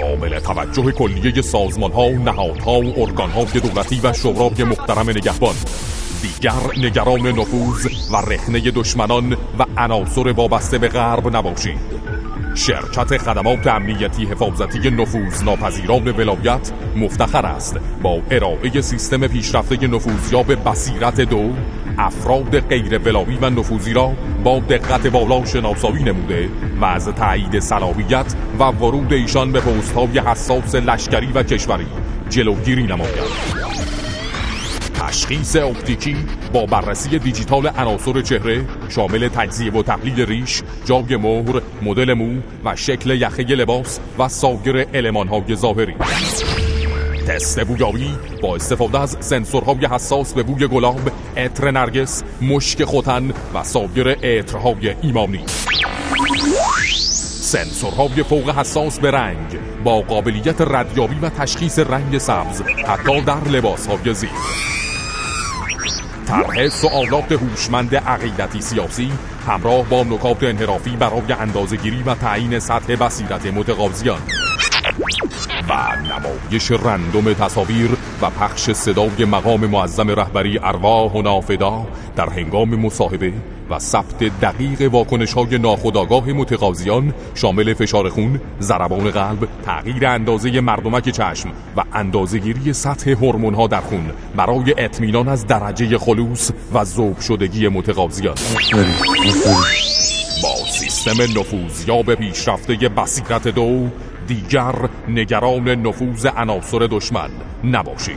قابل توجه کلیه سازمان ها، نهادها و ارگان دولتی و شورای محترم نگهبان. دیگر نگران نفوذ و رخنه دشمنان و عناصر وابسته به غرب نباشید. شرکت خدمات امنیتی حفاظتی نفوذ ناپذیران ولایت مفتخر است. با ارائه سیستم پیشرفته نفوذیاب بصیرت دو افراد غیر ولایی و نفوذی را با دقت بالا شناسایی نموده و از تایید صلاحیت و ورود ایشان به پستهای حساس لشکری و کشوری جلوگیری نماید. تشخیص اپتیکی با بررسی دیجیتال عناصر چهره شامل تجزیه و تحلیل ریش، جای مهر، مدل مو و شکل یخه لباس و سایر المانهای ظاهری. تست بویایی با استفاده از سنسورهای حساس به بوی گلاب، عطر نرگس، مشک خوتن و سایر عطرهای ایمانی. سنسورهای فوق حساس به رنگ با قابلیت ردیابی و تشخیص رنگ سبز حتی در لباسهای زیر طرح سوالات هوشمند عقیدتی سیاسی همراه با نکات انحرافی برای اندازهگیری و تعیین سطح بصیرت متقاضیان. نمایش رندوم تصاویر و پخش صدای مقام معظم رهبری ارواح و نافدا در هنگام مصاحبه و ثبت دقیق واکنش های ناخودآگاه متقاضیان شامل فشار خون، ضربان قلب، تغییر اندازه مردمک چشم و اندازهگیری سطح هورمون ها در خون برای اطمینان از درجه خلوص و ذوب شدگی متقاضیان. با سیستم نفوذیاب پیشرفته بسیرت دو دیگر نگران نفوذ عناصر دشمن نباشید.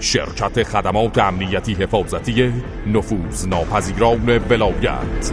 شرکت خدمات امنیتی حفاظتی نفوذ ناپذیران ولایت.